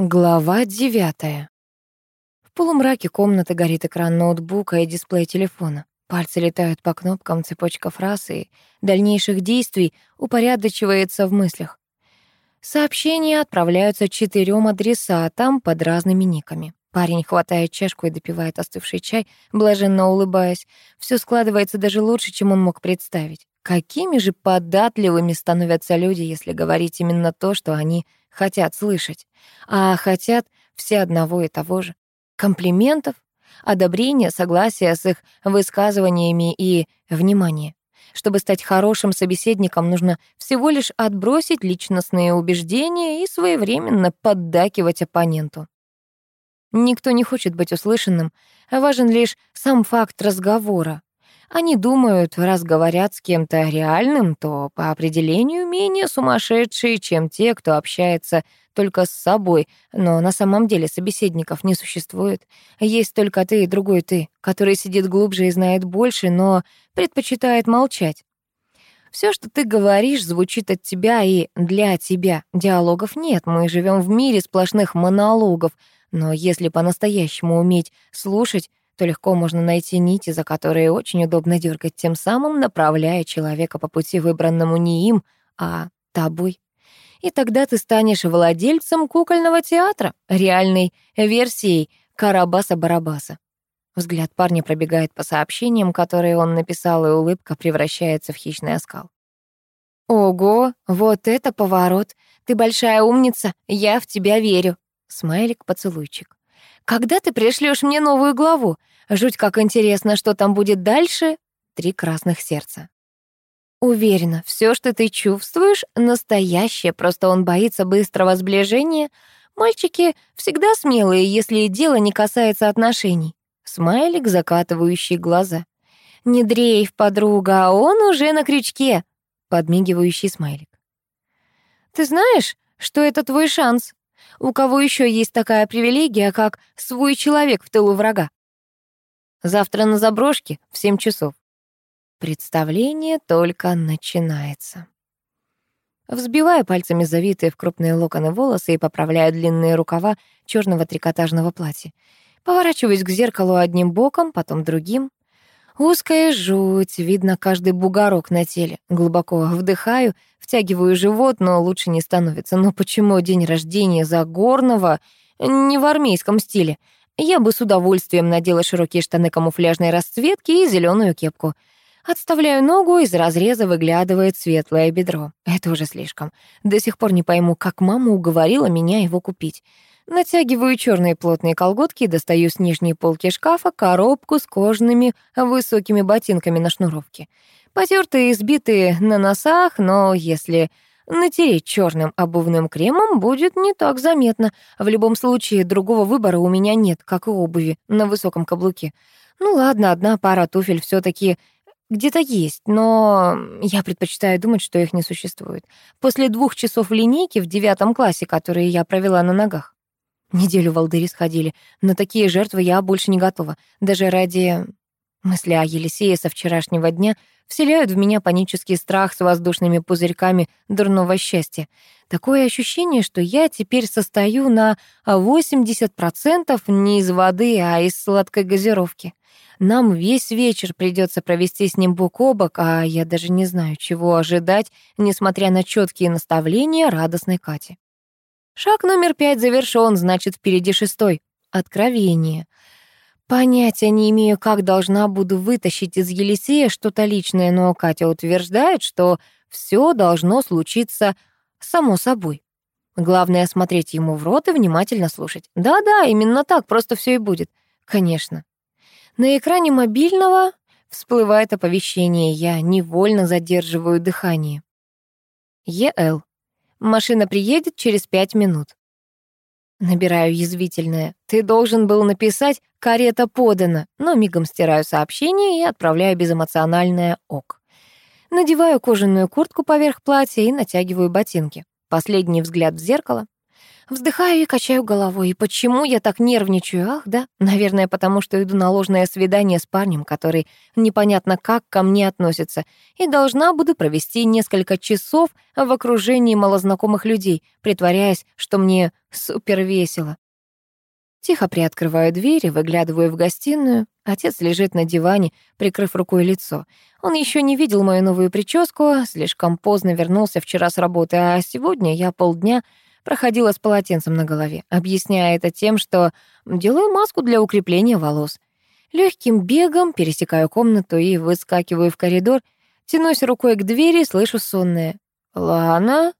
Глава девятая. В полумраке комнаты горит экран ноутбука и дисплей телефона. Пальцы летают по кнопкам, цепочка фраз и дальнейших действий упорядочивается в мыслях. Сообщения отправляются четырем адресатам под разными никами. Парень хватает чашку и допивает остывший чай, блаженно улыбаясь. Все складывается даже лучше, чем он мог представить. Какими же податливыми становятся люди, если говорить именно то, что они хотят слышать. А хотят все одного и того же. Комплиментов, одобрения, согласия с их высказываниями и внимания. Чтобы стать хорошим собеседником, нужно всего лишь отбросить личностные убеждения и своевременно поддакивать оппоненту. Никто не хочет быть услышанным, важен лишь сам факт разговора. Они думают, раз говорят с кем-то реальным, то по определению менее сумасшедшие, чем те, кто общается только с собой, но на самом деле собеседников не существует. Есть только ты и другой ты, который сидит глубже и знает больше, но предпочитает молчать. Все, что ты говоришь, звучит от тебя и для тебя. Диалогов нет, мы живем в мире сплошных монологов, но если по-настоящему уметь слушать, то легко можно найти нити, за которые очень удобно дергать, тем самым направляя человека по пути, выбранному не им, а тобой. И тогда ты станешь владельцем кукольного театра, реальной версией Карабаса-Барабаса. Взгляд парня пробегает по сообщениям, которые он написал, и улыбка превращается в хищный оскал. «Ого, вот это поворот! Ты большая умница, я в тебя верю!» Смайлик-поцелуйчик. «Когда ты пришлешь мне новую главу? Жуть как интересно, что там будет дальше?» Три красных сердца. «Уверена, все, что ты чувствуешь, настоящее, просто он боится быстрого сближения. Мальчики всегда смелые, если дело не касается отношений». Смайлик, закатывающий глаза. «Не дрейф, подруга, а он уже на крючке!» Подмигивающий смайлик. «Ты знаешь, что это твой шанс?» У кого еще есть такая привилегия, как свой человек в тылу врага? Завтра на заброшке в семь часов. Представление только начинается. Взбиваю пальцами завитые в крупные локоны волосы и поправляю длинные рукава черного трикотажного платья. Поворачиваюсь к зеркалу одним боком, потом другим. Узкая жуть, видно каждый бугорок на теле. Глубоко вдыхаю, втягиваю живот, но лучше не становится. Но почему день рождения Загорного не в армейском стиле? Я бы с удовольствием надела широкие штаны камуфляжной расцветки и зеленую кепку. Отставляю ногу, из разреза выглядывает светлое бедро. Это уже слишком. До сих пор не пойму, как мама уговорила меня его купить. Натягиваю черные плотные колготки и достаю с нижней полки шкафа коробку с кожаными высокими ботинками на шнуровке. Потертые и сбитые на носах, но если натереть черным обувным кремом, будет не так заметно. В любом случае, другого выбора у меня нет, как и обуви на высоком каблуке. Ну ладно, одна пара туфель все таки где-то есть, но я предпочитаю думать, что их не существует. После двух часов линейки в девятом классе, которые я провела на ногах, Неделю в Алдыри сходили. На такие жертвы я больше не готова. Даже ради... Мысли о Елисее со вчерашнего дня вселяют в меня панический страх с воздушными пузырьками дурного счастья. Такое ощущение, что я теперь состою на 80% не из воды, а из сладкой газировки. Нам весь вечер придется провести с ним бок о бок, а я даже не знаю, чего ожидать, несмотря на четкие наставления радостной Кати. Шаг номер пять завершён, значит, впереди шестой. Откровение. Понятия не имею, как должна буду вытащить из Елисея что-то личное, но Катя утверждает, что все должно случиться само собой. Главное — смотреть ему в рот и внимательно слушать. Да-да, именно так, просто все и будет. Конечно. На экране мобильного всплывает оповещение, я невольно задерживаю дыхание. ЕЛ. Машина приедет через пять минут. Набираю язвительное. Ты должен был написать «карета подана», но мигом стираю сообщение и отправляю безэмоциональное «ок». Надеваю кожаную куртку поверх платья и натягиваю ботинки. Последний взгляд в зеркало. Вздыхаю и качаю головой. И почему я так нервничаю? Ах, да, наверное, потому что иду на ложное свидание с парнем, который непонятно как ко мне относится, и должна буду провести несколько часов в окружении малознакомых людей, притворяясь, что мне супер весело. Тихо приоткрываю дверь и выглядываю в гостиную. Отец лежит на диване, прикрыв рукой лицо. Он еще не видел мою новую прическу, слишком поздно вернулся вчера с работы, а сегодня я полдня проходила с полотенцем на голове, объясняя это тем, что делаю маску для укрепления волос. Легким бегом пересекаю комнату и выскакиваю в коридор, тянусь рукой к двери, слышу сонное. «Лана?»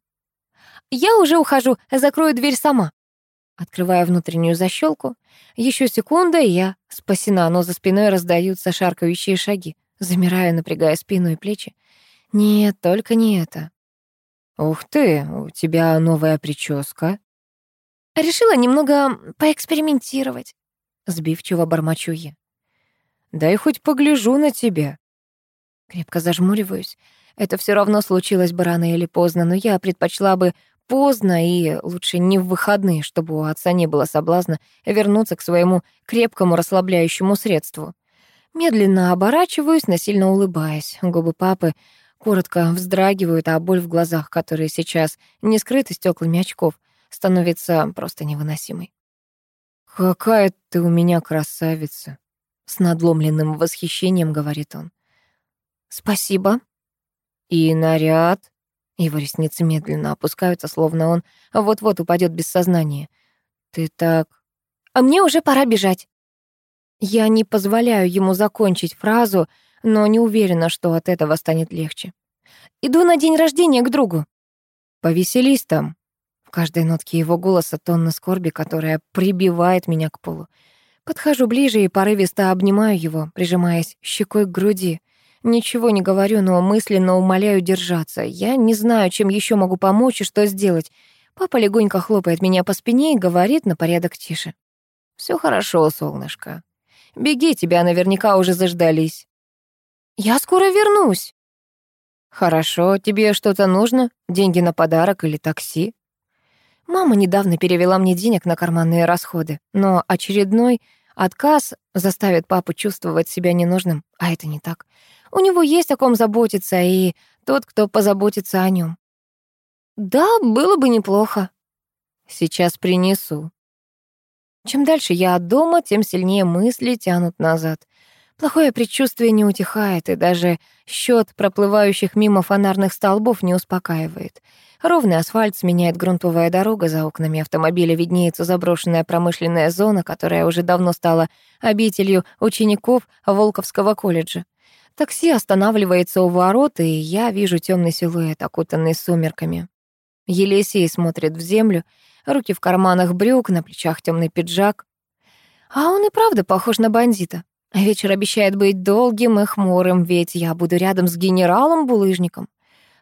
«Я уже ухожу, закрою дверь сама». Открываю внутреннюю защелку. Еще секунда, и я спасена, но за спиной раздаются шаркающие шаги. Замираю, напрягая спину и плечи. Нет, только не это. «Ух ты, у тебя новая прическа». «Решила немного поэкспериментировать», — сбивчиво бормочу я. «Дай хоть погляжу на тебя». Крепко зажмуриваюсь. Это все равно случилось бы рано или поздно, но я предпочла бы поздно и лучше не в выходные, чтобы у отца не было соблазна вернуться к своему крепкому расслабляющему средству. Медленно оборачиваюсь, насильно улыбаясь. Губы папы коротко вздрагивают, а боль в глазах, которые сейчас не скрыты стеклами очков, становится просто невыносимой. «Какая ты у меня красавица!» С надломленным восхищением говорит он. «Спасибо». «И наряд?» Его ресницы медленно опускаются, словно он вот-вот упадет без сознания. «Ты так...» «А мне уже пора бежать». Я не позволяю ему закончить фразу, но не уверена, что от этого станет легче. «Иду на день рождения к другу». «Повеселись там». В каждой нотке его голоса тонна скорби, которая прибивает меня к полу. Подхожу ближе и порывисто обнимаю его, прижимаясь щекой к груди. Ничего не говорю, но мысленно умоляю держаться. Я не знаю, чем еще могу помочь и что сделать. Папа легонько хлопает меня по спине и говорит на порядок тише. Все хорошо, солнышко. Беги, тебя наверняка уже заждались». «Я скоро вернусь». «Хорошо, тебе что-то нужно? Деньги на подарок или такси?» Мама недавно перевела мне денег на карманные расходы, но очередной отказ заставит папу чувствовать себя ненужным, а это не так. У него есть о ком заботиться, и тот, кто позаботится о нем. Да, было бы неплохо. Сейчас принесу. Чем дальше я от дома, тем сильнее мысли тянут назад. Плохое предчувствие не утихает, и даже счет проплывающих мимо фонарных столбов не успокаивает. Ровный асфальт сменяет грунтовая дорога, за окнами автомобиля виднеется заброшенная промышленная зона, которая уже давно стала обителью учеников Волковского колледжа. Такси останавливается у ворот, и я вижу темный силуэт, окутанный сумерками. Елисей смотрит в землю, руки в карманах брюк, на плечах темный пиджак. А он и правда похож на бандита. Вечер обещает быть долгим и хмурым, ведь я буду рядом с генералом-булыжником.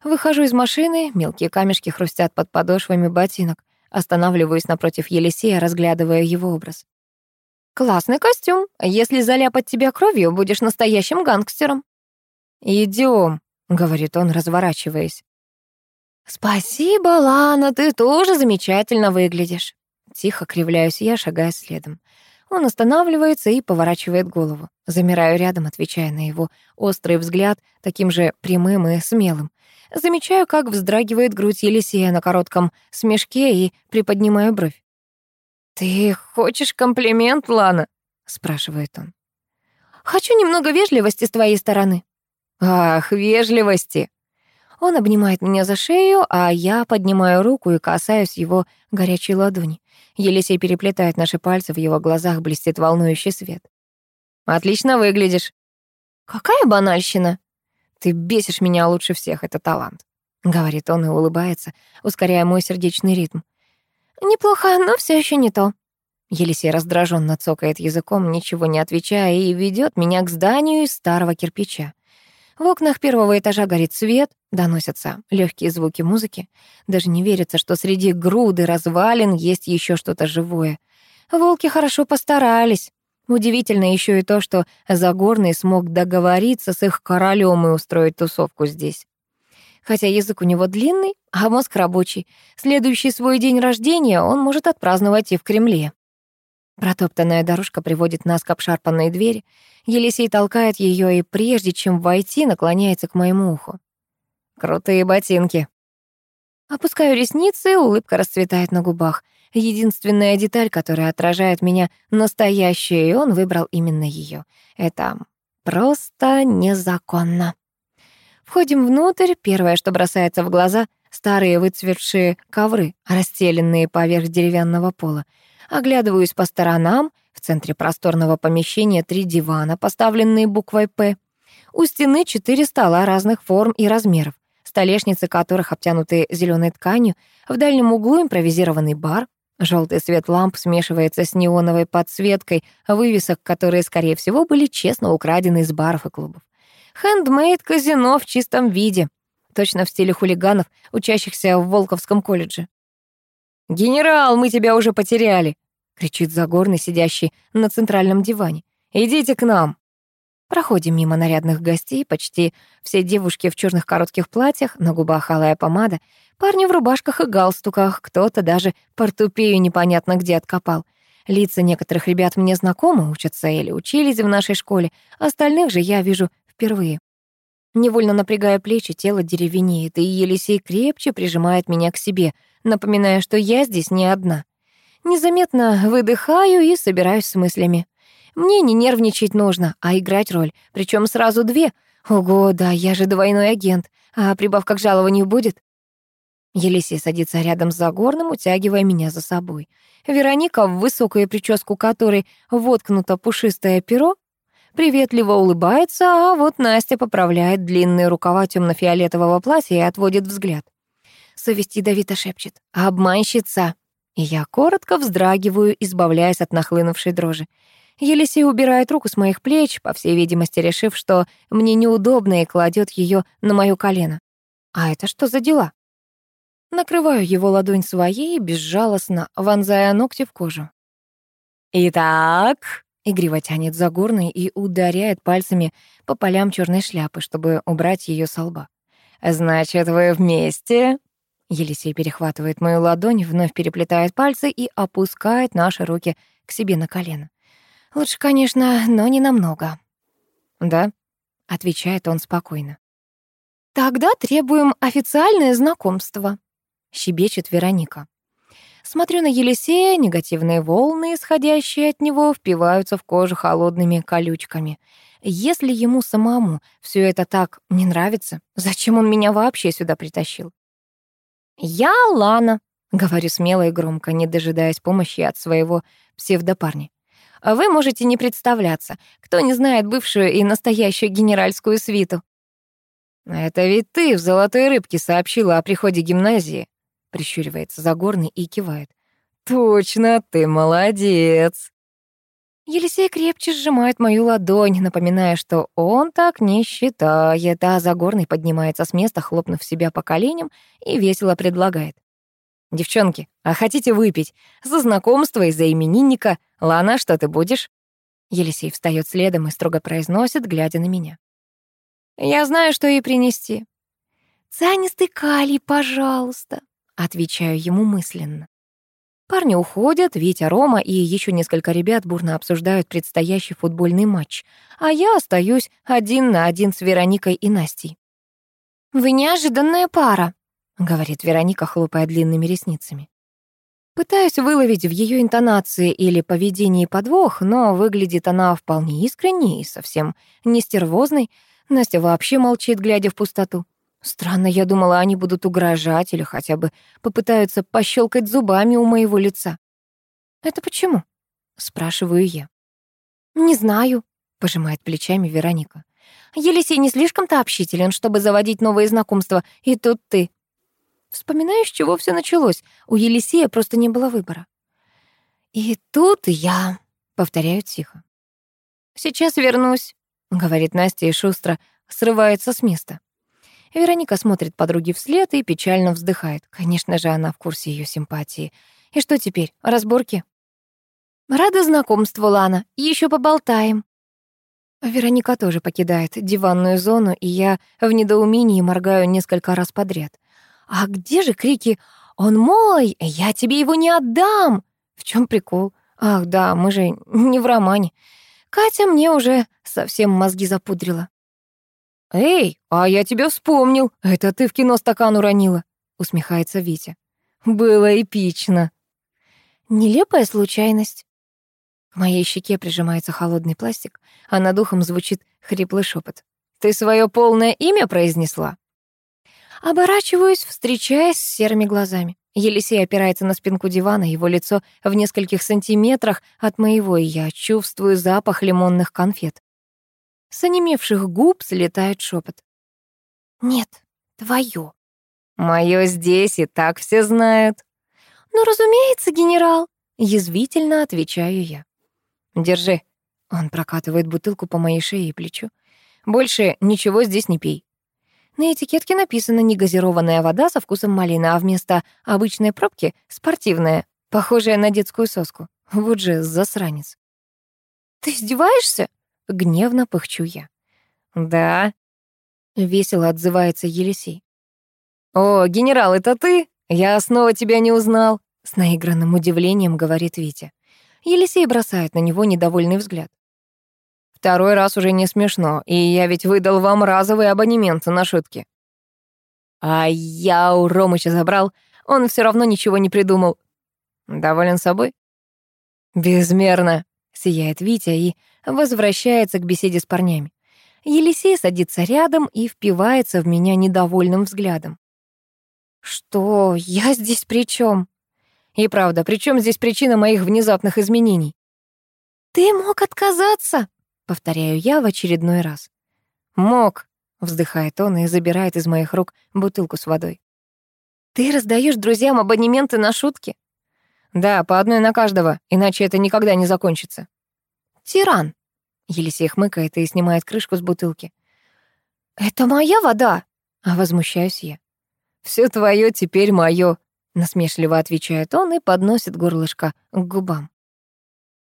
Выхожу из машины, мелкие камешки хрустят под подошвами ботинок. Останавливаюсь напротив Елисея, разглядывая его образ. «Классный костюм. Если заляпать тебя кровью, будешь настоящим гангстером». «Идём», — говорит он, разворачиваясь. «Спасибо, Лана, ты тоже замечательно выглядишь». Тихо кривляюсь я, шагая следом. Он останавливается и поворачивает голову. Замираю рядом, отвечая на его острый взгляд, таким же прямым и смелым. Замечаю, как вздрагивает грудь Елисея на коротком смешке и приподнимаю бровь. «Ты хочешь комплимент, Лана?» — спрашивает он. «Хочу немного вежливости с твоей стороны». «Ах, вежливости!» Он обнимает меня за шею, а я поднимаю руку и касаюсь его горячей ладони. Елисей переплетает наши пальцы, в его глазах блестит волнующий свет. «Отлично выглядишь». «Какая банальщина!» «Ты бесишь меня лучше всех, это талант», — говорит он и улыбается, ускоряя мой сердечный ритм. «Неплохо, но все еще не то». Елисей раздраженно цокает языком, ничего не отвечая, и ведет меня к зданию из старого кирпича. В окнах первого этажа горит свет, доносятся легкие звуки музыки. Даже не верится, что среди груды развалин есть еще что-то живое. Волки хорошо постарались. Удивительно еще и то, что Загорный смог договориться с их королем и устроить тусовку здесь. Хотя язык у него длинный, а мозг рабочий. Следующий свой день рождения он может отпраздновать и в Кремле. Протоптанная дорожка приводит нас к обшарпанной двери. Елисей толкает ее и, прежде чем войти, наклоняется к моему уху. «Крутые ботинки». Опускаю ресницы, улыбка расцветает на губах. Единственная деталь, которая отражает меня настоящую, и он выбрал именно ее. Это просто незаконно. Входим внутрь, первое, что бросается в глаза — старые выцветшие ковры, расстеленные поверх деревянного пола. Оглядываюсь по сторонам, в центре просторного помещения три дивана, поставленные буквой «П». У стены четыре стола разных форм и размеров, столешницы которых обтянуты зеленой тканью, в дальнем углу импровизированный бар, Желтый свет ламп смешивается с неоновой подсветкой, вывесок, которые, скорее всего, были честно украдены из баров и клубов. Хендмейд казино в чистом виде, точно в стиле хулиганов, учащихся в Волковском колледже. «Генерал, мы тебя уже потеряли!» — кричит Загорный, сидящий на центральном диване. «Идите к нам!» Проходим мимо нарядных гостей, почти все девушки в черных коротких платьях, на губах алая помада, парни в рубашках и галстуках, кто-то даже портупею непонятно где откопал. Лица некоторых ребят мне знакомы, учатся или учились в нашей школе, остальных же я вижу впервые. Невольно напрягая плечи, тело деревенеет, и Елисей крепче прижимает меня к себе, напоминая, что я здесь не одна. Незаметно выдыхаю и собираюсь с мыслями. Мне не нервничать нужно, а играть роль, причем сразу две. Ого, да, я же двойной агент, а прибавка к жалованию будет? Елисей садится рядом с Загорным, утягивая меня за собой. Вероника, в высокую прическу которой воткнуто пушистое перо, приветливо улыбается, а вот Настя поправляет длинные рукава темно-фиолетового платья и отводит взгляд. Совесть ядовито шепчет «Обманщица!» И я коротко вздрагиваю, избавляясь от нахлынувшей дрожи. Елисей убирает руку с моих плеч, по всей видимости, решив, что мне неудобно, и кладет ее на моё колено. А это что за дела? Накрываю его ладонь своей, безжалостно вонзая ногти в кожу. «Итак», — игриво тянет Загорный и ударяет пальцами по полям черной шляпы, чтобы убрать ее со лба. «Значит, вы вместе?» Елисей перехватывает мою ладонь, вновь переплетает пальцы и опускает наши руки к себе на колено. Лучше, конечно, но не намного. Да, отвечает он спокойно. Тогда требуем официальное знакомство, щебечет Вероника. Смотрю на Елисея, негативные волны, исходящие от него, впиваются в кожу холодными колючками. Если ему самому все это так не нравится, зачем он меня вообще сюда притащил? «Я Лана», — говорю смело и громко, не дожидаясь помощи от своего псевдопарня. А вы можете не представляться, кто не знает бывшую и настоящую генеральскую свиту. «Это ведь ты в «Золотой рыбке» сообщила о приходе гимназии», — прищуривается Загорный и кивает. «Точно, ты молодец!» Елисей крепче сжимает мою ладонь, напоминая, что он так не считает, а Загорный поднимается с места, хлопнув себя по коленям, и весело предлагает. «Девчонки, а хотите выпить? За знакомство и за именинника. Лана, что ты будешь?» Елисей встает следом и строго произносит, глядя на меня. «Я знаю, что ей принести». «Цианистый калий, пожалуйста», — отвечаю ему мысленно. Парни уходят, Витя, Рома и еще несколько ребят бурно обсуждают предстоящий футбольный матч, а я остаюсь один на один с Вероникой и Настей. «Вы неожиданная пара», — говорит Вероника, хлопая длинными ресницами. Пытаюсь выловить в ее интонации или поведении подвох, но выглядит она вполне искренней и совсем не стервозной. Настя вообще молчит, глядя в пустоту. Странно, я думала, они будут угрожать или хотя бы попытаются пощелкать зубами у моего лица. «Это почему?» — спрашиваю я. «Не знаю», — пожимает плечами Вероника. «Елисей не слишком-то общителен, чтобы заводить новые знакомства, и тут ты. Вспоминаю, с чего все началось. У Елисея просто не было выбора. «И тут я», — повторяю тихо. «Сейчас вернусь», — говорит Настя и шустро срывается с места. Вероника смотрит подруге вслед и печально вздыхает. Конечно же, она в курсе ее симпатии. И что теперь, разборки? «Рада знакомству, Лана. Еще поболтаем», Вероника тоже покидает диванную зону, и я в недоумении моргаю несколько раз подряд. «А где же крики «Он мой! Я тебе его не отдам!» В чем прикол? Ах, да, мы же не в романе. Катя мне уже совсем мозги запудрила. «Эй, а я тебя вспомнил. Это ты в кино стакан уронила», — усмехается Витя. «Было эпично». Нелепая случайность. К моей щеке прижимается холодный пластик, а над ухом звучит хриплый шепот. «Ты свое полное имя произнесла?» Оборачиваюсь, встречаясь с серыми глазами. Елисей опирается на спинку дивана, его лицо в нескольких сантиметрах от моего, и я чувствую запах лимонных конфет. С онемевших губ слетает шепот. «Нет, твое». «Мое здесь, и так все знают». «Ну, разумеется, генерал», — язвительно отвечаю я. «Держи». Он прокатывает бутылку по моей шее и плечу. «Больше ничего здесь не пей». На этикетке написано «негазированная вода со вкусом малины», а вместо обычной пробки — спортивная, похожая на детскую соску. Вот же засранец. «Ты издеваешься?» — гневно пыхчу я. «Да», — весело отзывается Елисей. «О, генерал, это ты? Я снова тебя не узнал», — с наигранным удивлением говорит Витя. Елисей бросает на него недовольный взгляд. Второй раз уже не смешно, и я ведь выдал вам разовый абонемент на шутки. А я у Ромыча забрал, он все равно ничего не придумал. Доволен собой? Безмерно, сияет Витя и возвращается к беседе с парнями. Елисей садится рядом и впивается в меня недовольным взглядом. Что, я здесь при чем? И правда, при чем здесь причина моих внезапных изменений? Ты мог отказаться, повторяю я в очередной раз. Мог, вздыхает он и забирает из моих рук бутылку с водой. Ты раздаешь друзьям абонементы на шутки? Да, по одной на каждого, иначе это никогда не закончится. Тиран. Елисей хмыкает и снимает крышку с бутылки. Это моя вода, а возмущаюсь я. Все твое теперь мое, насмешливо отвечает он и подносит горлышко к губам.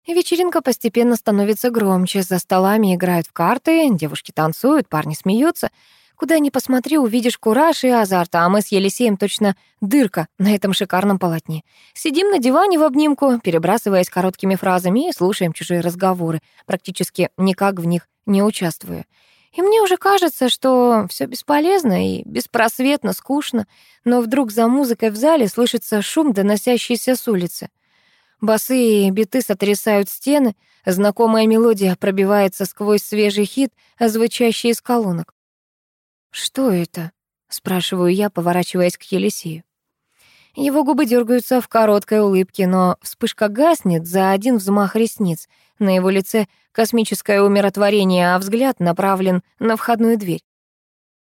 Вечеринка постепенно становится громче, за столами играют в карты, девушки танцуют, парни смеются. Куда ни посмотри, увидишь кураж и азарт, а мы с Елисеем точно дырка на этом шикарном полотне. Сидим на диване в обнимку, перебрасываясь короткими фразами и слушаем чужие разговоры, практически никак в них не участвуя. И мне уже кажется, что все бесполезно и беспросветно, скучно, но вдруг за музыкой в зале слышится шум, доносящийся с улицы. Басы и биты сотрясают стены, знакомая мелодия пробивается сквозь свежий хит, звучащий из колонок. «Что это?» — спрашиваю я, поворачиваясь к Елисею. Его губы дергаются в короткой улыбке, но вспышка гаснет за один взмах ресниц. На его лице космическое умиротворение, а взгляд направлен на входную дверь.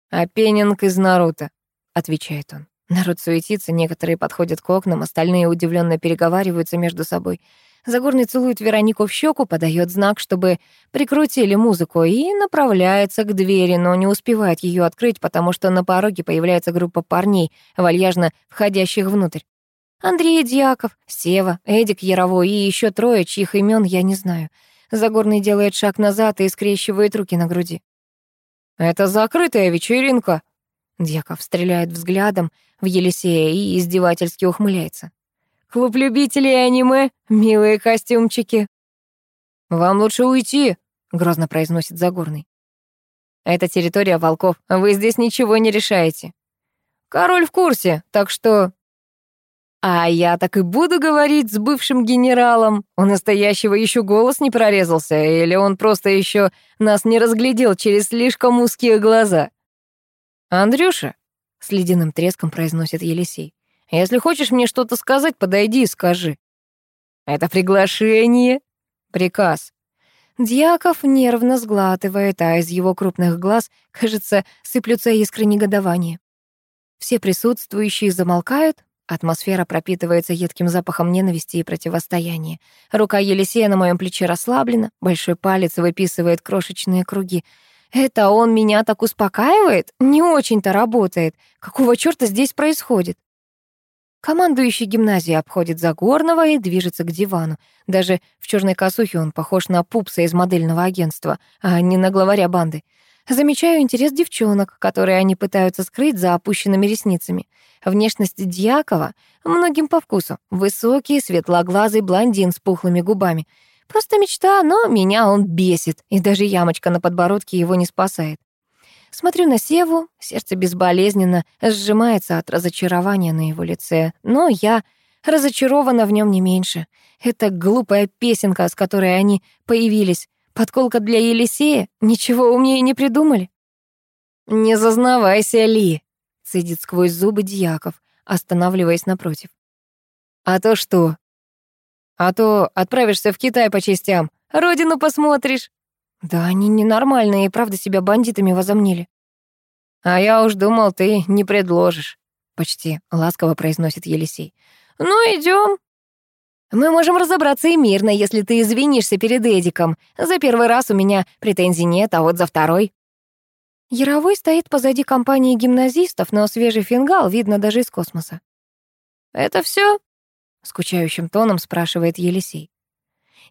«Опенинг из Наруто», — отвечает он. Народ суетится, некоторые подходят к окнам, остальные удивленно переговариваются между собой. Загорный целует Веронику в щеку, подает знак, чтобы прикрутили музыку, и направляется к двери, но не успевает ее открыть, потому что на пороге появляется группа парней, вальяжно входящих внутрь. Андрей Дьяков, Сева, Эдик Яровой и еще трое, чьих имен я не знаю. Загорный делает шаг назад и скрещивает руки на груди. «Это закрытая вечеринка», Дьяков стреляет взглядом в Елисея и издевательски ухмыляется. «Клуб любителей аниме, милые костюмчики». «Вам лучше уйти», — грозно произносит Загорный. «Это территория волков, вы здесь ничего не решаете». «Король в курсе, так что...» «А я так и буду говорить с бывшим генералом. У настоящего еще голос не прорезался, или он просто еще нас не разглядел через слишком узкие глаза?» «Андрюша», — с ледяным треском произносит Елисей, «если хочешь мне что-то сказать, подойди и скажи». «Это приглашение?» «Приказ». Дьяков нервно сглатывает, а из его крупных глаз, кажется, сыплются искры негодования. Все присутствующие замолкают, атмосфера пропитывается едким запахом ненависти и противостояния. Рука Елисея на моем плече расслаблена, большой палец выписывает крошечные круги — это он меня так успокаивает? Не очень-то работает. Какого чёрта здесь происходит? Командующий гимназии обходит Загорного и движется к дивану. Даже в черной косухе он похож на пупса из модельного агентства, а не на главаря банды. Замечаю интерес девчонок, которые они пытаются скрыть за опущенными ресницами. Внешность Дьякова многим по вкусу. Высокий, светлоглазый блондин с пухлыми губами. Просто мечта, но меня он бесит, и даже ямочка на подбородке его не спасает. Смотрю на Севу, сердце безболезненно сжимается от разочарования на его лице, но я разочарована в нем не меньше. Это глупая песенка, с которой они появились. Подколка для Елисея? Ничего умнее не придумали? «Не зазнавайся, Ли», — цедит сквозь зубы Дьяков, останавливаясь напротив. «А то что?» «А то отправишься в Китай по частям, родину посмотришь». Да они ненормальные и правда себя бандитами возомнили. А я уж думал, ты не предложишь. Почти ласково произносит Елисей. Ну, идем. Мы можем разобраться и мирно, если ты извинишься перед Эдиком. За первый раз у меня претензий нет, а вот за второй. Яровой стоит позади компании гимназистов, но свежий фингал видно даже из космоса. «Это все? скучающим тоном спрашивает Елисей.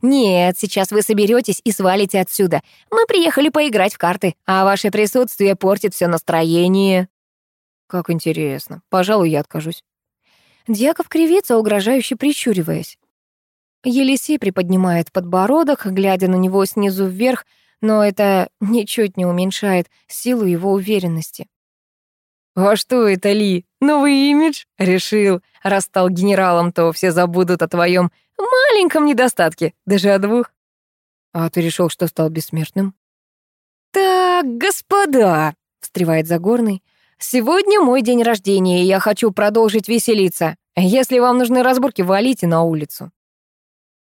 «Нет, сейчас вы соберетесь и свалите отсюда. Мы приехали поиграть в карты, а ваше присутствие портит все настроение». «Как интересно. Пожалуй, я откажусь». Дьяков кривится, угрожающе прищуриваясь. Елисей приподнимает подбородок, глядя на него снизу вверх, но это ничуть не уменьшает силу его уверенности. «А что это, Ли? Новый имидж? Решил, раз стал генералом, то все забудут о твоем маленьком недостатке, даже о двух. А ты решил, что стал бессмертным? Так, господа, встревает Загорный, сегодня мой день рождения, и я хочу продолжить веселиться. Если вам нужны разборки, валите на улицу.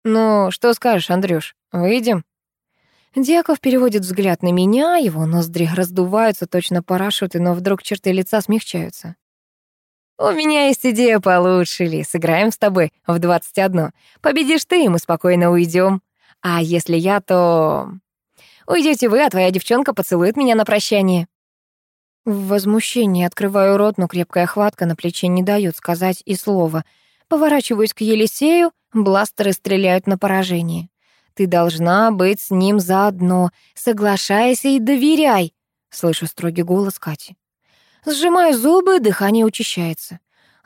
Ну, что скажешь, Андрюш, выйдем? Дьяков переводит взгляд на меня, его ноздри раздуваются, точно парашюты, но вдруг черты лица смягчаются. «У меня есть идея получше, Ли. Сыграем с тобой в 21. Победишь ты, и мы спокойно уйдем. А если я, то... Уйдете вы, а твоя девчонка поцелует меня на прощание». В возмущении открываю рот, но крепкая хватка на плече не дает сказать и слова. Поворачиваюсь к Елисею, бластеры стреляют на поражение. «Ты должна быть с ним заодно. Соглашайся и доверяй», — слышу строгий голос Кати. Сжимаю зубы, дыхание учащается.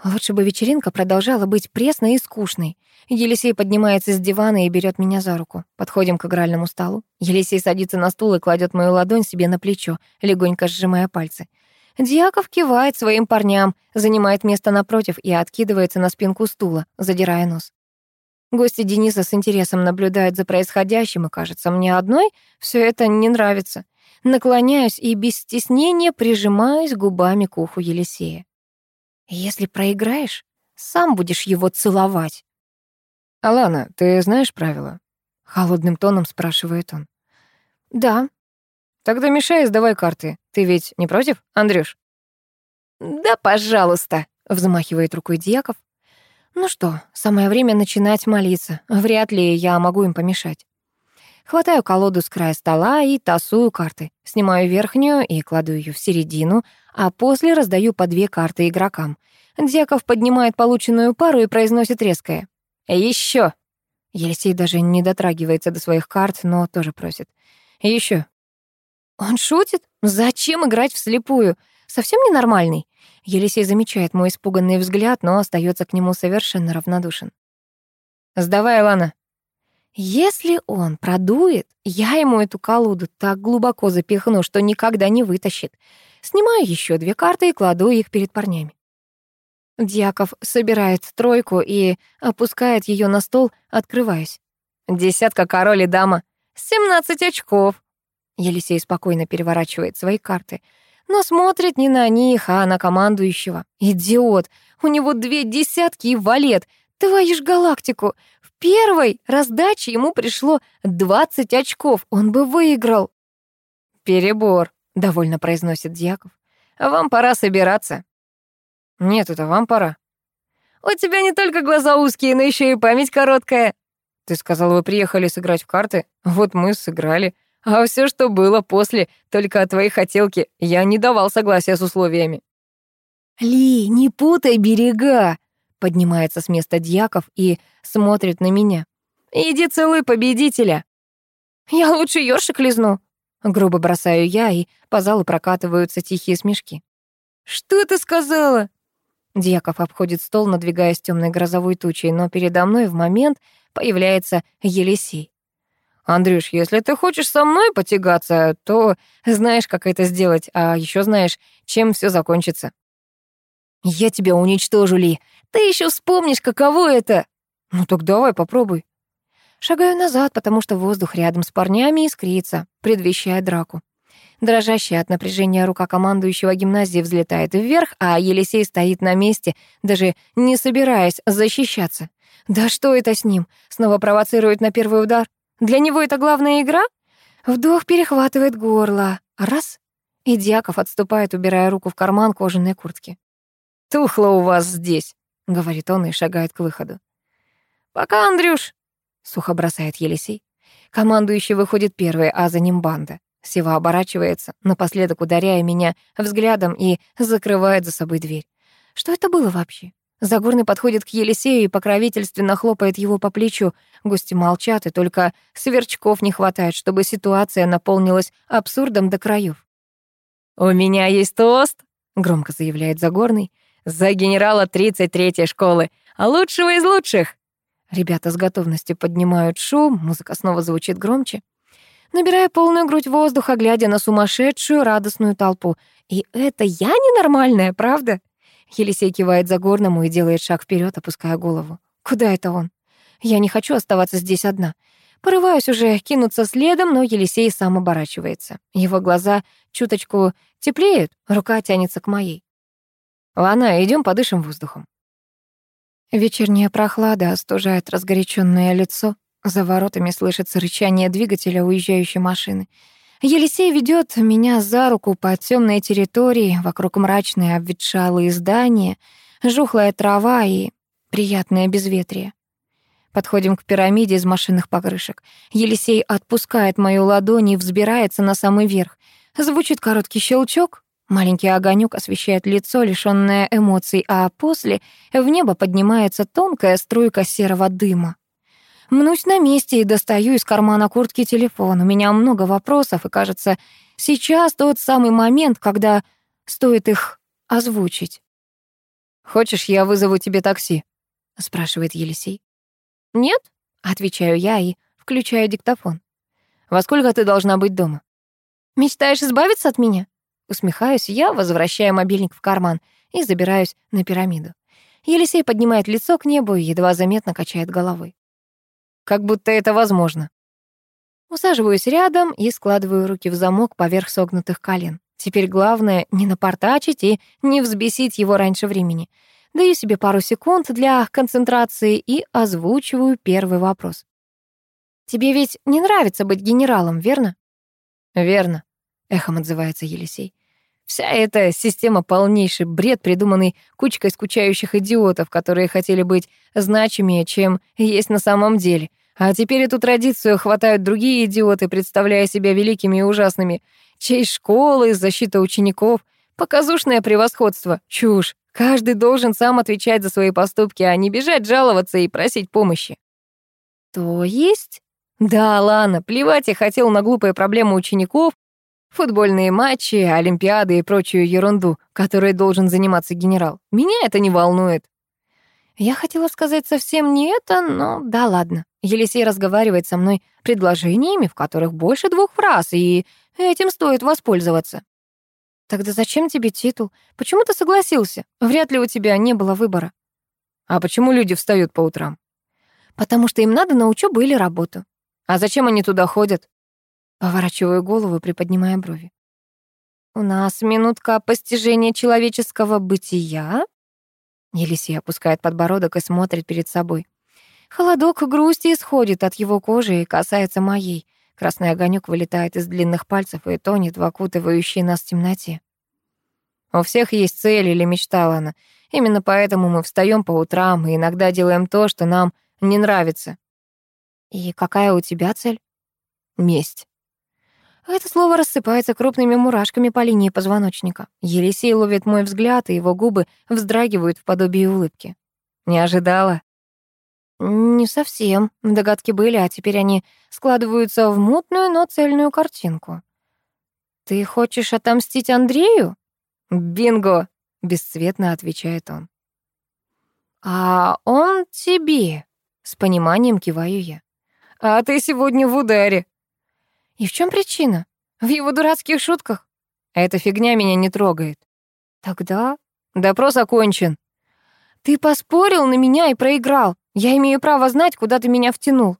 Лучше бы вечеринка продолжала быть пресной и скучной. Елисей поднимается с дивана и берет меня за руку. Подходим к игральному столу. Елисей садится на стул и кладет мою ладонь себе на плечо, легонько сжимая пальцы. Дьяков кивает своим парням, занимает место напротив и откидывается на спинку стула, задирая нос. Гости Дениса с интересом наблюдают за происходящим, и, кажется, мне одной все это не нравится наклоняюсь и без стеснения прижимаюсь губами к уху Елисея. «Если проиграешь, сам будешь его целовать». «Алана, ты знаешь правила?» — холодным тоном спрашивает он. «Да». «Тогда мешай, сдавай карты. Ты ведь не против, Андрюш?» «Да, пожалуйста», — взмахивает рукой Дьяков. «Ну что, самое время начинать молиться. Вряд ли я могу им помешать». Хватаю колоду с края стола и тасую карты. Снимаю верхнюю и кладу ее в середину, а после раздаю по две карты игрокам. Дьяков поднимает полученную пару и произносит резкое. «Еще!» Елисей даже не дотрагивается до своих карт, но тоже просит. «Еще!» Он шутит? Зачем играть вслепую? Совсем ненормальный? Елисей замечает мой испуганный взгляд, но остается к нему совершенно равнодушен. «Сдавай, Лана», если он продует, я ему эту колоду так глубоко запихну, что никогда не вытащит. Снимаю еще две карты и кладу их перед парнями. Дьяков собирает тройку и опускает ее на стол, открываясь. Десятка король и дама. Семнадцать очков. Елисей спокойно переворачивает свои карты, но смотрит не на них, а на командующего. Идиот! У него две десятки и валет. Твою ж галактику! Первой раздаче ему пришло 20 очков, он бы выиграл. «Перебор», — довольно произносит Дьяков. «Вам пора собираться». «Нет, это вам пора». «У тебя не только глаза узкие, но еще и память короткая». «Ты сказал, вы приехали сыграть в карты? Вот мы сыграли. А все, что было после, только от твоей хотелки, я не давал согласия с условиями». «Ли, не путай берега», Поднимается с места дьяков и смотрит на меня. «Иди целуй победителя!» «Я лучше ёршик лизну!» Грубо бросаю я, и по залу прокатываются тихие смешки. «Что ты сказала?» Дьяков обходит стол, надвигаясь темной грозовой тучей, но передо мной в момент появляется Елисей. «Андрюш, если ты хочешь со мной потягаться, то знаешь, как это сделать, а еще знаешь, чем все закончится». «Я тебя уничтожу, Ли. Ты еще вспомнишь, каково это?» «Ну так давай, попробуй». Шагаю назад, потому что воздух рядом с парнями искрится, предвещая драку. Дрожащая от напряжения рука командующего гимназии взлетает вверх, а Елисей стоит на месте, даже не собираясь защищаться. Да что это с ним? Снова провоцирует на первый удар? Для него это главная игра? Вдох перехватывает горло. Раз. И Дьяков отступает, убирая руку в карман кожаной куртки. «Тухло у вас здесь», — говорит он и шагает к выходу. «Пока, Андрюш», — сухо бросает Елисей. Командующий выходит первый, а за ним банда. Сева оборачивается, напоследок ударяя меня взглядом и закрывает за собой дверь. Что это было вообще? Загорный подходит к Елисею и покровительственно хлопает его по плечу. Гости молчат, и только сверчков не хватает, чтобы ситуация наполнилась абсурдом до краев. «У меня есть тост», — громко заявляет Загорный, «за генерала 33-й школы, а лучшего из лучших». Ребята с готовностью поднимают шум, музыка снова звучит громче. Набирая полную грудь воздуха, глядя на сумасшедшую радостную толпу. И это я ненормальная, правда? Елисей кивает за горному и делает шаг вперед, опуская голову. Куда это он? Я не хочу оставаться здесь одна. Порываюсь уже кинуться следом, но Елисей сам оборачивается. Его глаза чуточку теплеют, рука тянется к моей. «Лана, идем подышим воздухом». Вечерняя прохлада остужает разгоряченное лицо. За воротами слышится рычание двигателя уезжающей машины. Елисей ведет меня за руку по темной территории, вокруг мрачные обветшалые здания, жухлая трава и приятное безветрие. Подходим к пирамиде из машинных покрышек. Елисей отпускает мою ладонь и взбирается на самый верх. Звучит короткий щелчок, Маленький огонек освещает лицо, лишённое эмоций, а после в небо поднимается тонкая струйка серого дыма. Мнусь на месте и достаю из кармана куртки телефон. У меня много вопросов, и кажется, сейчас тот самый момент, когда стоит их озвучить. «Хочешь, я вызову тебе такси?» — спрашивает Елисей. «Нет», — отвечаю я и включаю диктофон. «Во сколько ты должна быть дома?» «Мечтаешь избавиться от меня?» Усмехаюсь я, возвращая мобильник в карман и забираюсь на пирамиду. Елисей поднимает лицо к небу и едва заметно качает головой. Как будто это возможно. Усаживаюсь рядом и складываю руки в замок поверх согнутых колен. Теперь главное не напортачить и не взбесить его раньше времени. Даю себе пару секунд для концентрации и озвучиваю первый вопрос. «Тебе ведь не нравится быть генералом, верно?» «Верно», — эхом отзывается Елисей. Вся эта система полнейший бред, придуманный кучкой скучающих идиотов, которые хотели быть значимее, чем есть на самом деле. А теперь эту традицию хватают другие идиоты, представляя себя великими и ужасными. Честь школы, защита учеников, показушное превосходство, чушь. Каждый должен сам отвечать за свои поступки, а не бежать жаловаться и просить помощи. То есть? Да, ладно, плевать я хотел на глупые проблемы учеников, Футбольные матчи, олимпиады и прочую ерунду, которой должен заниматься генерал. Меня это не волнует. Я хотела сказать совсем не это, но да ладно. Елисей разговаривает со мной предложениями, в которых больше двух фраз, и этим стоит воспользоваться. Тогда зачем тебе титул? Почему ты согласился? Вряд ли у тебя не было выбора. А почему люди встают по утрам? Потому что им надо на учебу или работу. А зачем они туда ходят? Поворачиваю голову, приподнимая брови. «У нас минутка постижения человеческого бытия?» Елисей опускает подбородок и смотрит перед собой. Холодок грусти исходит от его кожи и касается моей. Красный огонек вылетает из длинных пальцев и тонет в окутывающей нас темноте. У всех есть цель или мечта, Лана. Именно поэтому мы встаем по утрам и иногда делаем то, что нам не нравится. И какая у тебя цель? Месть. Это слово рассыпается крупными мурашками по линии позвоночника. Елисей ловит мой взгляд, и его губы вздрагивают в подобии улыбки. Не ожидала?» «Не совсем. Догадки были, а теперь они складываются в мутную, но цельную картинку. Ты хочешь отомстить Андрею?» «Бинго!» — бесцветно отвечает он. «А он тебе?» — с пониманием киваю я. «А ты сегодня в ударе». «И в чем причина? В его дурацких шутках?» «Эта фигня меня не трогает». «Тогда допрос окончен». «Ты поспорил на меня и проиграл. Я имею право знать, куда ты меня втянул».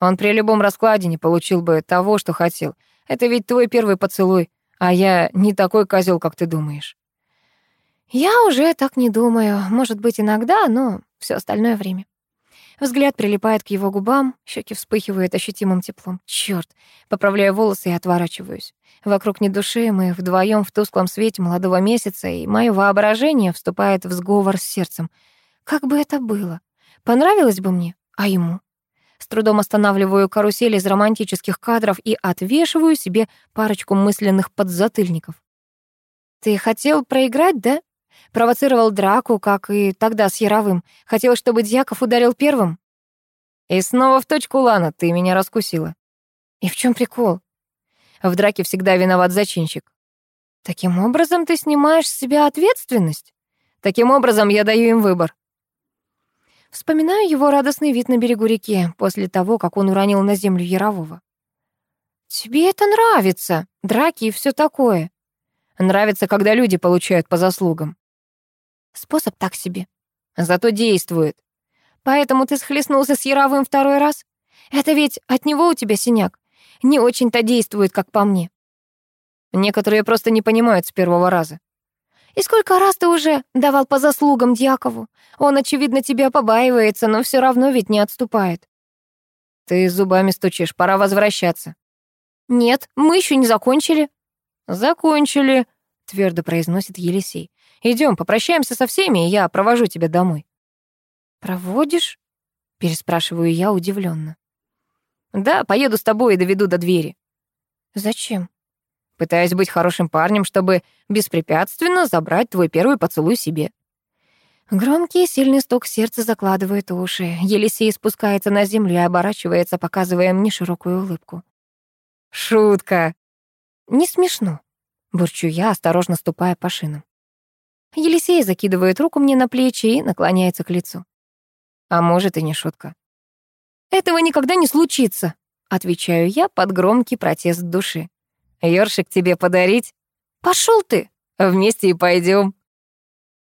Он при любом раскладе не получил бы того, что хотел. Это ведь твой первый поцелуй, а я не такой козел, как ты думаешь. Я уже так не думаю. Может быть, иногда, но все остальное время. Взгляд прилипает к его губам, щеки вспыхивают ощутимым теплом. Черт! Поправляю волосы и отворачиваюсь. Вокруг ни души, мы вдвоем в тусклом свете молодого месяца, и мое воображение вступает в сговор с сердцем. Как бы это было? Понравилось бы мне, а ему? С трудом останавливаю карусель из романтических кадров и отвешиваю себе парочку мысленных подзатыльников. «Ты хотел проиграть, да?» Провоцировал драку, как и тогда с Яровым. Хотел, чтобы Дьяков ударил первым. И снова в точку Лана, ты меня раскусила. И в чем прикол? В драке всегда виноват зачинщик. Таким образом ты снимаешь с себя ответственность? Таким образом я даю им выбор. Вспоминаю его радостный вид на берегу реки после того, как он уронил на землю Ярового. «Тебе это нравится, драки и все такое». «Нравится, когда люди получают по заслугам». Способ так себе. Зато действует. Поэтому ты схлестнулся с Яровым второй раз? Это ведь от него у тебя синяк. Не очень-то действует, как по мне. Некоторые просто не понимают с первого раза. И сколько раз ты уже давал по заслугам Дьякову? Он, очевидно, тебя побаивается, но все равно ведь не отступает. Ты зубами стучишь, пора возвращаться. Нет, мы еще не закончили. Закончили, твердо произносит Елисей. Идем, попрощаемся со всеми, и я провожу тебя домой». «Проводишь?» — переспрашиваю я удивленно. «Да, поеду с тобой и доведу до двери». «Зачем?» «Пытаюсь быть хорошим парнем, чтобы беспрепятственно забрать твой первый поцелуй себе». Громкий сильный стук сердца закладывает уши. Елисей спускается на землю и оборачивается, показывая мне широкую улыбку. «Шутка!» «Не смешно», — бурчу я, осторожно ступая по шинам. Елисей закидывает руку мне на плечи и наклоняется к лицу. А может, и не шутка. «Этого никогда не случится», — отвечаю я под громкий протест души. «Ёршик тебе подарить?» «Пошёл ты!» «Вместе и пойдем.